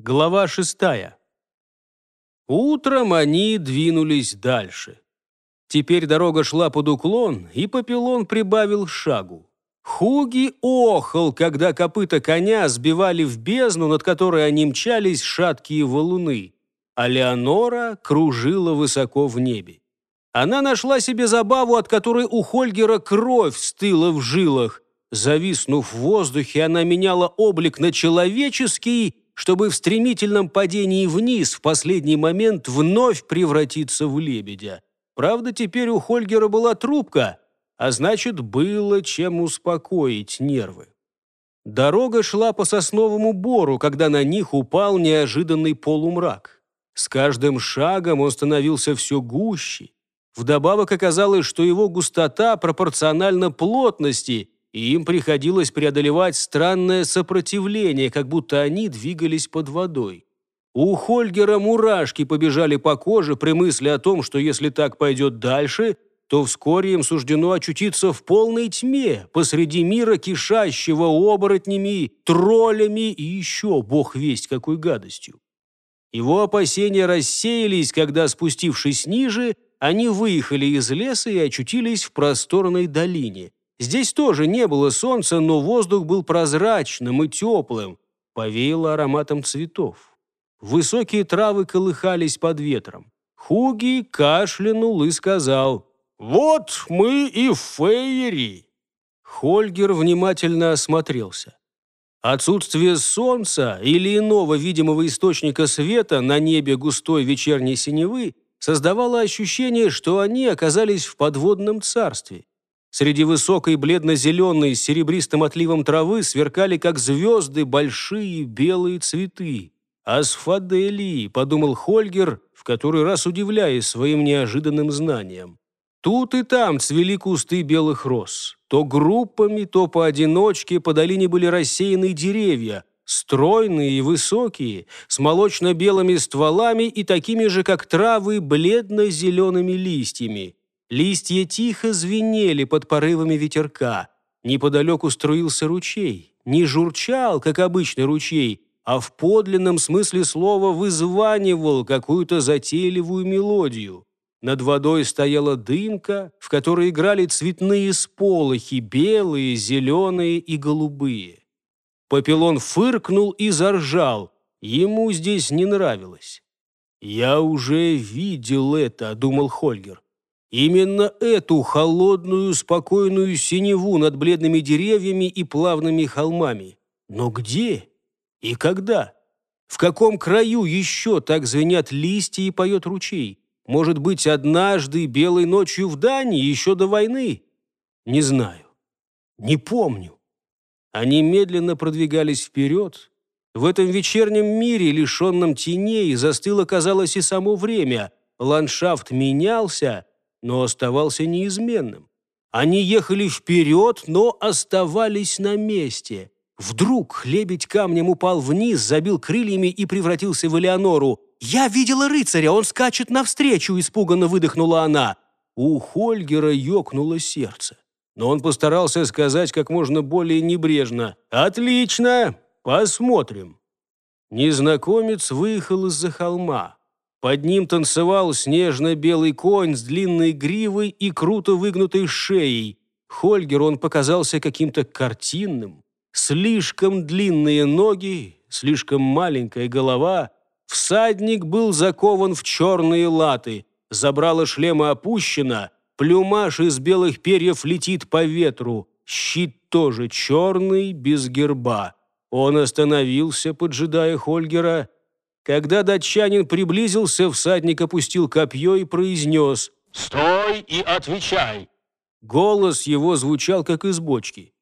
Глава шестая. Утром они двинулись дальше. Теперь дорога шла под уклон, и Папилон прибавил шагу. Хуги охал, когда копыта коня сбивали в бездну, над которой они мчались шаткие валуны, а Леонора кружила высоко в небе. Она нашла себе забаву, от которой у Хольгера кровь стыла в жилах. Зависнув в воздухе, она меняла облик на человеческий чтобы в стремительном падении вниз в последний момент вновь превратиться в лебедя. Правда, теперь у Хольгера была трубка, а значит, было чем успокоить нервы. Дорога шла по сосновому бору, когда на них упал неожиданный полумрак. С каждым шагом он становился все гуще. Вдобавок оказалось, что его густота пропорциональна плотности – и им приходилось преодолевать странное сопротивление, как будто они двигались под водой. У Хольгера мурашки побежали по коже при мысли о том, что если так пойдет дальше, то вскоре им суждено очутиться в полной тьме посреди мира, кишащего оборотнями, троллями и еще бог весть какой гадостью. Его опасения рассеялись, когда, спустившись ниже, они выехали из леса и очутились в просторной долине – Здесь тоже не было солнца, но воздух был прозрачным и теплым, повеяло ароматом цветов. Высокие травы колыхались под ветром. Хуги кашлянул и сказал «Вот мы и в Фейери». Хольгер внимательно осмотрелся. Отсутствие солнца или иного видимого источника света на небе густой вечерней синевы создавало ощущение, что они оказались в подводном царстве. Среди высокой бледно-зеленой с серебристым отливом травы сверкали, как звезды, большие белые цветы. «Асфаделии», — подумал Хольгер, в который раз удивляясь своим неожиданным знаниям. Тут и там цвели кусты белых роз. То группами, то поодиночке по долине были рассеяны деревья, стройные и высокие, с молочно-белыми стволами и такими же, как травы, бледно-зелеными листьями. Листья тихо звенели под порывами ветерка. Неподалеку струился ручей. Не журчал, как обычный ручей, а в подлинном смысле слова вызванивал какую-то затейливую мелодию. Над водой стояла дымка, в которой играли цветные сполохи, белые, зеленые и голубые. Папилон фыркнул и заржал. Ему здесь не нравилось. «Я уже видел это», — думал Хольгер. Именно эту холодную, спокойную синеву над бледными деревьями и плавными холмами. Но где и когда? В каком краю еще так звенят листья и поет ручей? Может быть, однажды белой ночью в Дании, еще до войны? Не знаю. Не помню. Они медленно продвигались вперед. В этом вечернем мире, лишенном теней, застыло, казалось, и само время. Ландшафт менялся, но оставался неизменным. Они ехали вперед, но оставались на месте. Вдруг лебедь камнем упал вниз, забил крыльями и превратился в Элеонору. «Я видела рыцаря, он скачет навстречу!» – испуганно выдохнула она. У Хольгера ёкнуло сердце. Но он постарался сказать как можно более небрежно. «Отлично! Посмотрим!» Незнакомец выехал из-за холма. Под ним танцевал снежно-белый конь с длинной гривой и круто выгнутой шеей. Хольгер он показался каким-то картинным. Слишком длинные ноги, слишком маленькая голова. Всадник был закован в черные латы. Забрало шлема опущено, плюмаж из белых перьев летит по ветру. Щит тоже черный, без герба. Он остановился, поджидая Хольгера, когда датчанин приблизился, всадник опустил копье и произнес «Стой и отвечай!». Голос его звучал, как из бочки.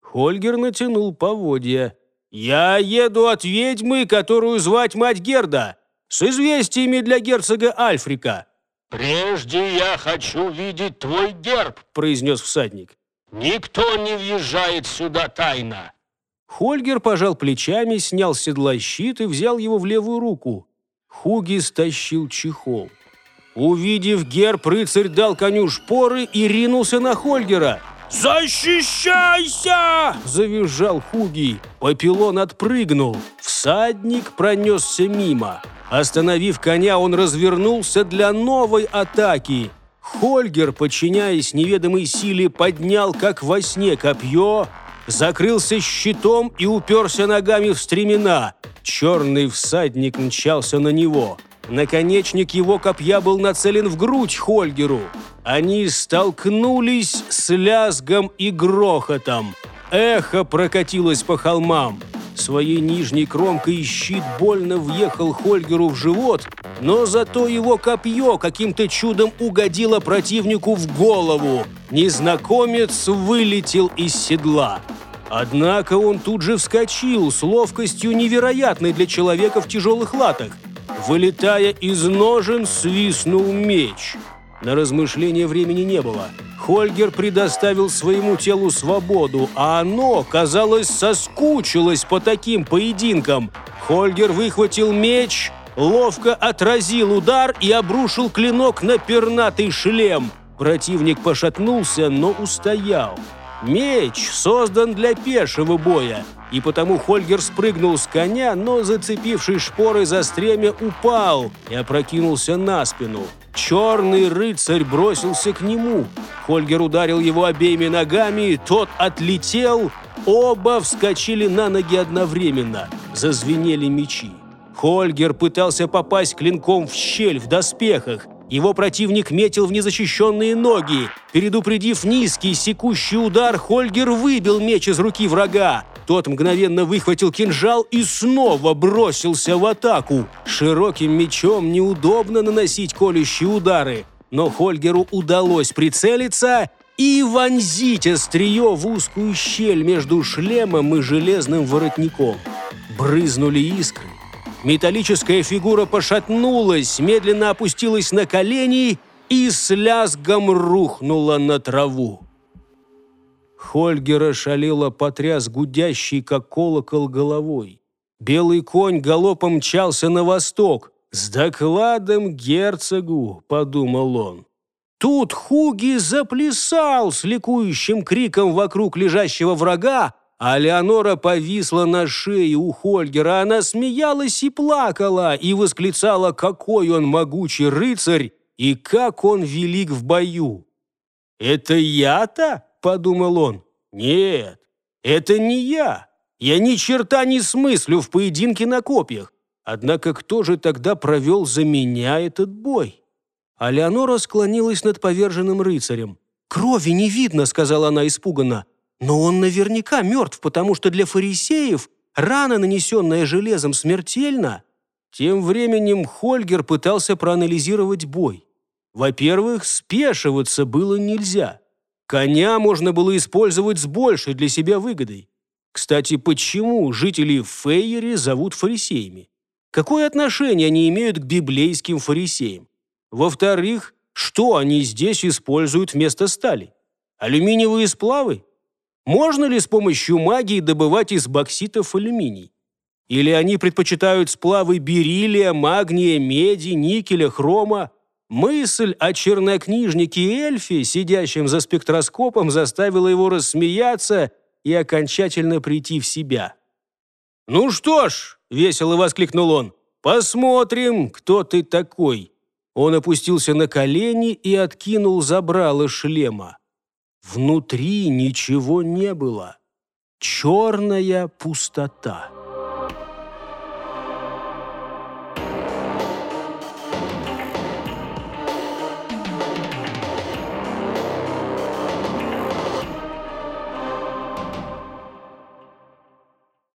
Хольгер натянул поводья. «Я еду от ведьмы, которую звать мать Герда, с известиями для герцога Альфрика». «Прежде я хочу видеть твой герб», — произнес всадник. «Никто не въезжает сюда тайно». Хольгер пожал плечами, снял с седла щит и взял его в левую руку. Хуги стащил чехол. Увидев герб, рыцарь дал коню шпоры и ринулся на Хольгера. «Защищайся!» – завизжал Хуги. Папилон отпрыгнул. Всадник пронесся мимо. Остановив коня, он развернулся для новой атаки. Хольгер, подчиняясь неведомой силе, поднял, как во сне, копье, закрылся щитом и уперся ногами в стремена. Черный всадник мчался на него. Наконечник его копья был нацелен в грудь Хольгеру. Они столкнулись с лязгом и грохотом. Эхо прокатилось по холмам. Своей нижней кромкой щит больно въехал Хольгеру в живот, но зато его копье каким-то чудом угодило противнику в голову. Незнакомец вылетел из седла. Однако он тут же вскочил с ловкостью невероятной для человека в тяжелых латах. Вылетая из ножен, свистнул меч. На размышление времени не было. Хольгер предоставил своему телу свободу, а оно, казалось, соскучилось по таким поединкам. Хольгер выхватил меч, ловко отразил удар и обрушил клинок на пернатый шлем. Противник пошатнулся, но устоял. Меч создан для пешего боя, и потому Хольгер спрыгнул с коня, но, зацепившись шпорой за стремя, упал и опрокинулся на спину. Черный рыцарь бросился к нему. Хольгер ударил его обеими ногами, тот отлетел. Оба вскочили на ноги одновременно. Зазвенели мечи. Хольгер пытался попасть клинком в щель в доспехах, его противник метил в незащищенные ноги. Предупредив низкий секущий удар, Хольгер выбил меч из руки врага. Тот мгновенно выхватил кинжал и снова бросился в атаку. Широким мечом неудобно наносить колющие удары, но Хольгеру удалось прицелиться и вонзить острие в узкую щель между шлемом и железным воротником. Брызнули искры. Металлическая фигура пошатнулась, медленно опустилась на колени и с лязгом рухнула на траву. Хольгера шалело потряс гудящий, как колокол, головой. Белый конь галопом мчался на восток. «С докладом герцогу», — подумал он. Тут Хуги заплясал с ликующим криком вокруг лежащего врага, а Леонора повисла на шее у Хольгера. Она смеялась и плакала, и восклицала, какой он могучий рыцарь и как он велик в бою. «Это я-то?» – подумал он. «Нет, это не я. Я ни черта не смыслю в поединке на копьях. Однако кто же тогда провел за меня этот бой?» А Леонора склонилась над поверженным рыцарем. «Крови не видно», – сказала она испуганно. Но он наверняка мертв, потому что для фарисеев рана, нанесенная железом, смертельна. Тем временем Хольгер пытался проанализировать бой. Во-первых, спешиваться было нельзя. Коня можно было использовать с большей для себя выгодой. Кстати, почему жители Фейери зовут фарисеями? Какое отношение они имеют к библейским фарисеям? Во-вторых, что они здесь используют вместо стали? Алюминиевые сплавы? Можно ли с помощью магии добывать из бокситов алюминий? Или они предпочитают сплавы бериллия, магния, меди, никеля, хрома? Мысль о чернокнижнике эльфе, сидящем за спектроскопом, заставила его рассмеяться и окончательно прийти в себя. «Ну что ж», — весело воскликнул он, — «посмотрим, кто ты такой». Он опустился на колени и откинул забрало шлема. Внутри ничего не было. Черная пустота.